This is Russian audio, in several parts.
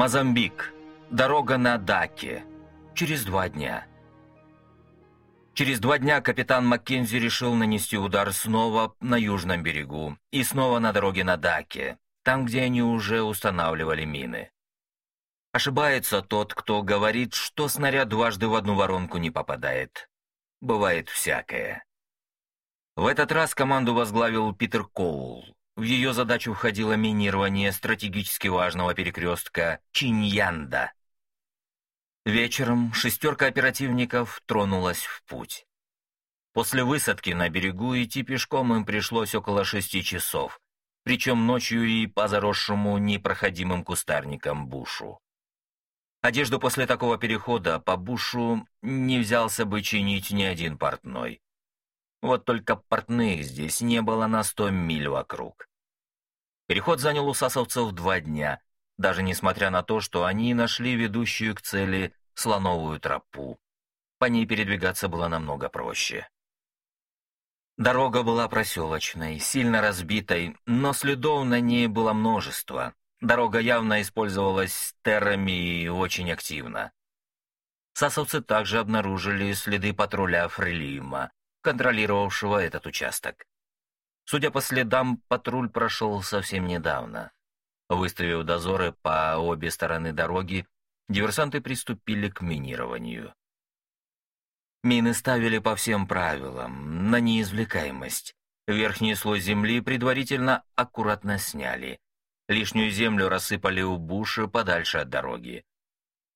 Мозамбик. Дорога на Даке. Через два дня. Через два дня капитан Маккензи решил нанести удар снова на южном берегу и снова на дороге на Даке, там, где они уже устанавливали мины. Ошибается тот, кто говорит, что снаряд дважды в одну воронку не попадает. Бывает всякое. В этот раз команду возглавил Питер Коул. В ее задачу входило минирование стратегически важного перекрестка Чиньянда. Вечером шестерка оперативников тронулась в путь. После высадки на берегу идти пешком им пришлось около шести часов, причем ночью и по заросшему непроходимым кустарникам бушу. Одежду после такого перехода по бушу не взялся бы чинить ни один портной. Вот только портных здесь не было на сто миль вокруг. Переход занял у сасовцев два дня, даже несмотря на то, что они нашли ведущую к цели слоновую тропу. По ней передвигаться было намного проще. Дорога была проселочной, сильно разбитой, но следов на ней было множество. Дорога явно использовалась террами и очень активно. Сасовцы также обнаружили следы патруля Фрелима, контролировавшего этот участок. Судя по следам, патруль прошел совсем недавно. Выставив дозоры по обе стороны дороги, диверсанты приступили к минированию. Мины ставили по всем правилам, на неизвлекаемость. Верхний слой земли предварительно аккуратно сняли. Лишнюю землю рассыпали у буши подальше от дороги.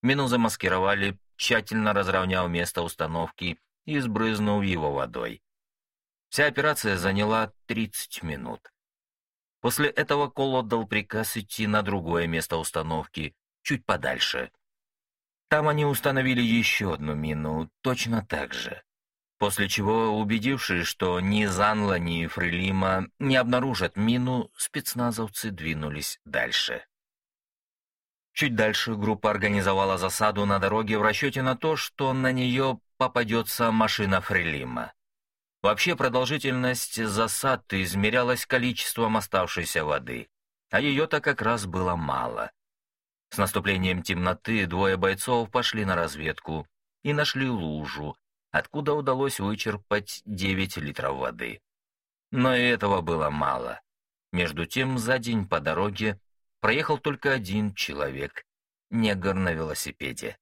Мину замаскировали, тщательно разровняв место установки и сбрызнув его водой. Вся операция заняла 30 минут. После этого Кол отдал приказ идти на другое место установки, чуть подальше. Там они установили еще одну мину, точно так же. После чего, убедившись, что ни Занла, ни Фрелима не обнаружат мину, спецназовцы двинулись дальше. Чуть дальше группа организовала засаду на дороге в расчете на то, что на нее попадется машина Фрелима. Вообще продолжительность засад измерялась количеством оставшейся воды, а ее-то как раз было мало. С наступлением темноты двое бойцов пошли на разведку и нашли лужу, откуда удалось вычерпать 9 литров воды. Но и этого было мало. Между тем, за день по дороге проехал только один человек, негр на велосипеде.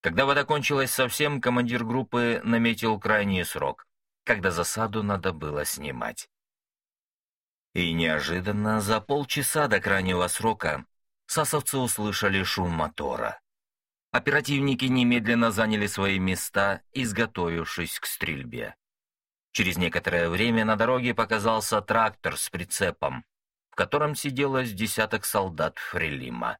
Когда вода кончилась совсем, командир группы наметил крайний срок, когда засаду надо было снимать. И неожиданно, за полчаса до крайнего срока, сасовцы услышали шум мотора. Оперативники немедленно заняли свои места, изготовившись к стрельбе. Через некоторое время на дороге показался трактор с прицепом, в котором сидело с десяток солдат Фрелима.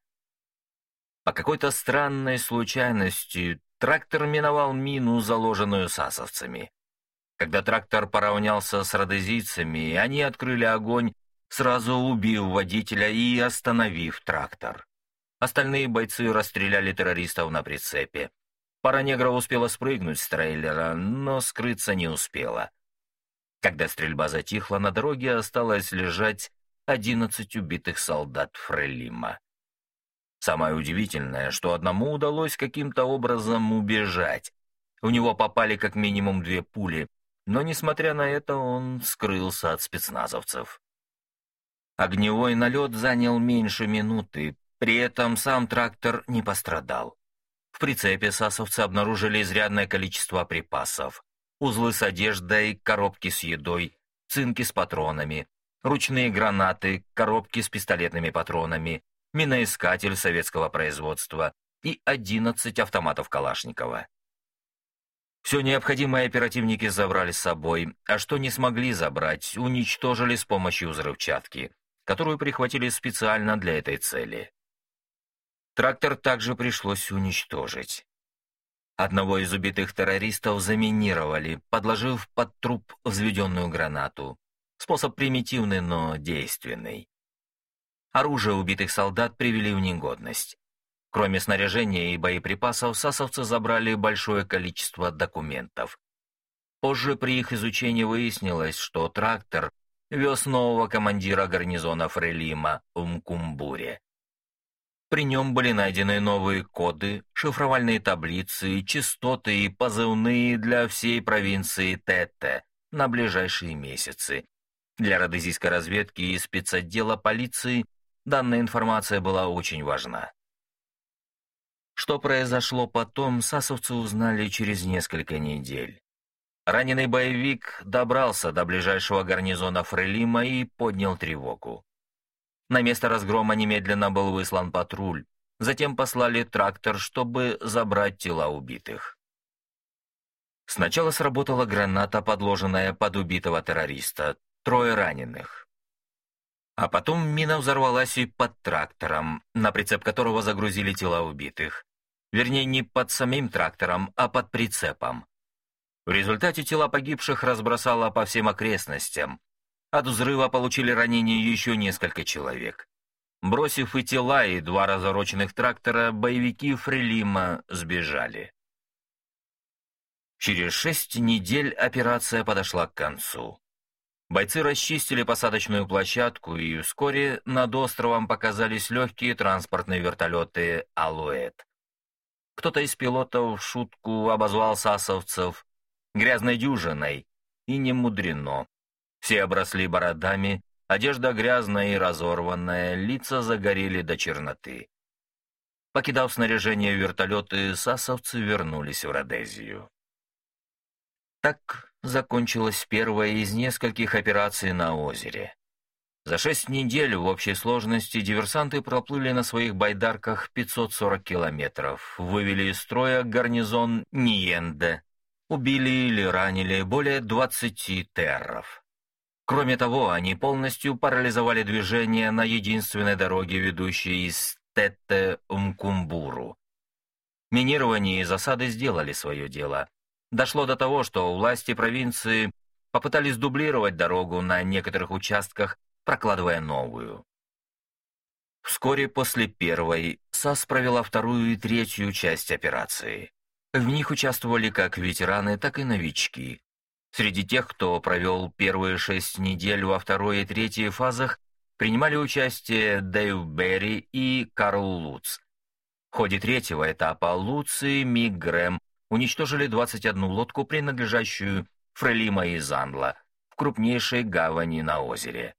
По какой-то странной случайности трактор миновал мину, заложенную сасовцами. Когда трактор поравнялся с родезийцами, они открыли огонь, сразу убив водителя и остановив трактор. Остальные бойцы расстреляли террористов на прицепе. Пара негров успела спрыгнуть с трейлера, но скрыться не успела. Когда стрельба затихла, на дороге осталось лежать одиннадцать убитых солдат Фрелима. Самое удивительное, что одному удалось каким-то образом убежать. У него попали как минимум две пули, но, несмотря на это, он скрылся от спецназовцев. Огневой налет занял меньше минуты, при этом сам трактор не пострадал. В прицепе сасовцы обнаружили изрядное количество припасов. Узлы с одеждой, коробки с едой, цинки с патронами, ручные гранаты, коробки с пистолетными патронами, миноискатель советского производства и 11 автоматов Калашникова. Все необходимое оперативники забрали с собой, а что не смогли забрать, уничтожили с помощью взрывчатки, которую прихватили специально для этой цели. Трактор также пришлось уничтожить. Одного из убитых террористов заминировали, подложив под труп взведенную гранату. Способ примитивный, но действенный. Оружие убитых солдат привели в негодность. Кроме снаряжения и боеприпасов, сасовцы забрали большое количество документов. Позже при их изучении выяснилось, что трактор вез нового командира гарнизона Фрелима в Мкумбуре. При нем были найдены новые коды, шифровальные таблицы, частоты и позывные для всей провинции Тетте на ближайшие месяцы. Для родезийской разведки и спецотдела полиции данная информация была очень важна. Что произошло потом, сасовцы узнали через несколько недель. Раненый боевик добрался до ближайшего гарнизона Фрелима и поднял тревогу. На место разгрома немедленно был выслан патруль, затем послали трактор, чтобы забрать тела убитых. Сначала сработала граната, подложенная под убитого террориста, трое раненых. А потом мина взорвалась и под трактором, на прицеп которого загрузили тела убитых. Вернее, не под самим трактором, а под прицепом. В результате тела погибших разбросало по всем окрестностям. От взрыва получили ранения еще несколько человек. Бросив и тела, и два разороченных трактора, боевики Фрелима сбежали. Через шесть недель операция подошла к концу. Бойцы расчистили посадочную площадку, и вскоре над островом показались легкие транспортные вертолеты «Алуэт». Кто-то из пилотов в шутку обозвал сасовцев грязной дюжиной, и не мудрено. Все обросли бородами, одежда грязная и разорванная, лица загорели до черноты. Покидав снаряжение вертолеты, сасовцы вернулись в Родезию. Так закончилась первая из нескольких операций на озере. За шесть недель в общей сложности диверсанты проплыли на своих байдарках 540 километров, вывели из строя гарнизон Ниенде, убили или ранили более 20 терров. Кроме того, они полностью парализовали движение на единственной дороге, ведущей из Тетте-Мкумбуру. Минирование и засады сделали свое дело. Дошло до того, что власти провинции попытались дублировать дорогу на некоторых участках, прокладывая новую. Вскоре после первой САС провела вторую и третью часть операции. В них участвовали как ветераны, так и новички. Среди тех, кто провел первые шесть недель во второй и третьей фазах, принимали участие Дэйв Берри и Карл Луц. В ходе третьего этапа Луц и Мик Грэм уничтожили 21 лодку, принадлежащую Фрелима и Занла, в крупнейшей гавани на озере.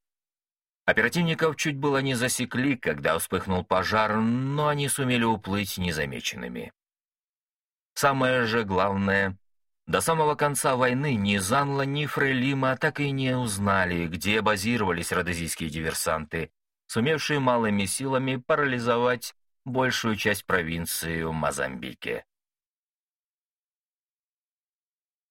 Оперативников чуть было не засекли, когда вспыхнул пожар, но они сумели уплыть незамеченными. Самое же главное, до самого конца войны ни Занла, ни Фрелима так и не узнали, где базировались родозийские диверсанты, сумевшие малыми силами парализовать большую часть провинции в Мозамбике.